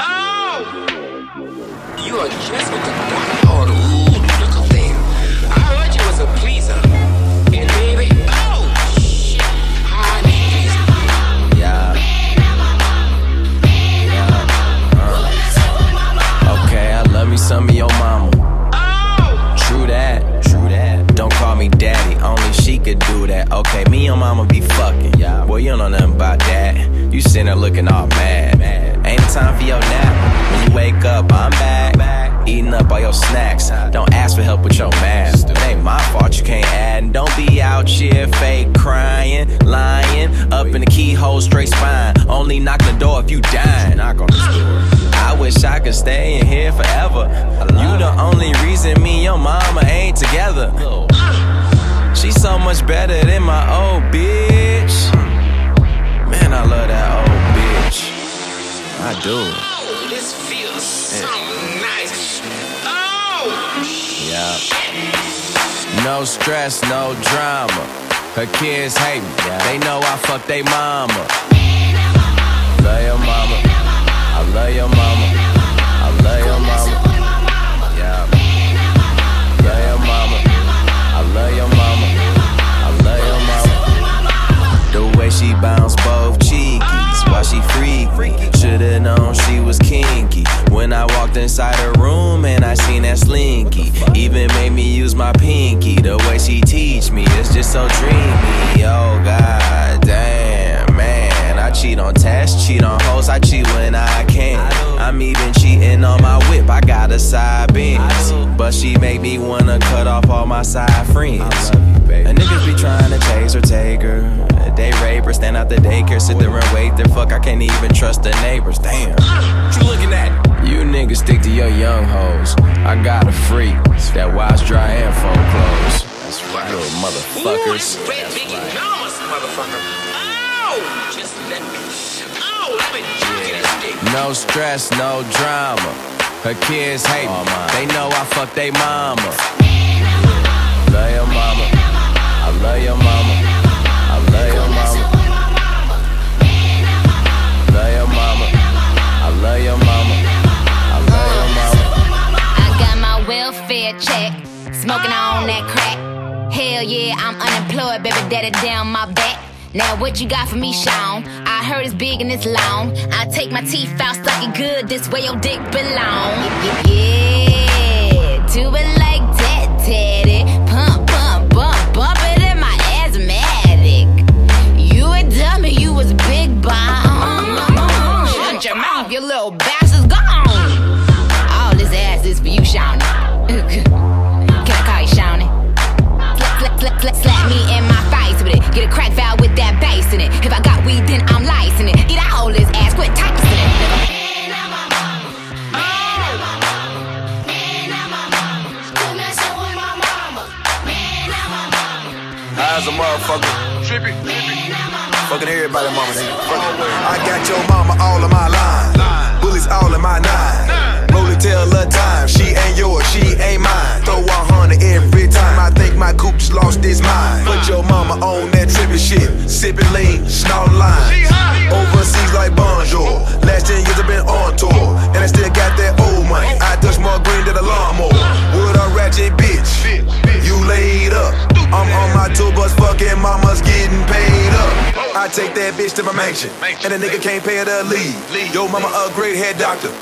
Oh! You are just with the could do that. Okay, me and mama be fucking. Yeah. Well, you don't know nothing about that. You sitting there looking all mad. mad. Ain't time for your nap. When you wake up, I'm back. Eating up all your snacks. Don't ask for help with your math. It ain't my fault you can't add. And don't be out here fake crying, lying. Up in the keyhole, straight spine. Only knock the door if you dying. Knock on the door. I wish I could stay in here forever. You the only reason me and your mama ain't together. She's so much better than my old bitch. Man, I love that old bitch. I do. oh, this feels so nice. Oh, Yeah. No stress, no drama. Her kids hate me. They know I fuck they mama. Freaky. Should've she was kinky. When I walked inside her room and I seen that slinky. Even made me use my pinky. The way she teach me, it's just so dreamy. Oh god damn, man. I cheat on tests, cheat on hoes, I cheat when I can. I'm even cheating on my whip, I got a side Benz. But she make me wanna cut off all my side friends. And niggas be trying to chase her, take her. They rape stand out the daycare, sit there and wait there. Fuck, I can't even trust the neighbors. Damn. Uh, what you looking at? You niggas stick to your young hoes. I got a freak that wash, dry, and fold clothes. That's right, little Ooh, motherfuckers. this red big enormous motherfucker. Oh, just let me. Oh, let me jerk it stick. No stress, no drama. Her kids hate oh, me. They know I fuck they mama. Hell yeah, I'm unemployed, baby daddy down my back. Now what you got for me, Sean? I heard it's big and it's long. I take my teeth out, stuck it good. This way your dick belong. Yeah, yeah, How's a motherfucker? Trippy. Fucking everybody, mama. Nigga. Fuck it. I got your mama all in my line. Bullets all in my nine. Roll it till a time. She ain't yours, she ain't mine. Throw a hundred every time. I think my coupe just lost his mind. Put your mama on that trippy shit. Sipping lean, snort lines. I take that bitch to my mansion, and a nigga can't pay her to leave. Yo, mama a great head doctor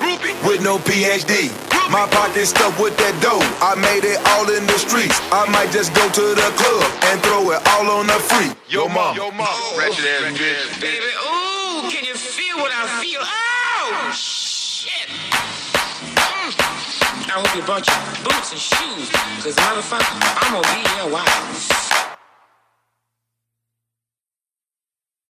with no PhD. My pocket stuffed with that dough. I made it all in the streets. I might just go to the club and throw it all on the free. Yo, mama. Yo, mama. Ratchet ass bitch. Baby, ooh, can you feel what I feel? Oh, shit. Mm. I hope you brought your boots and shoes, cause motherfucker, I'm gonna be here a while.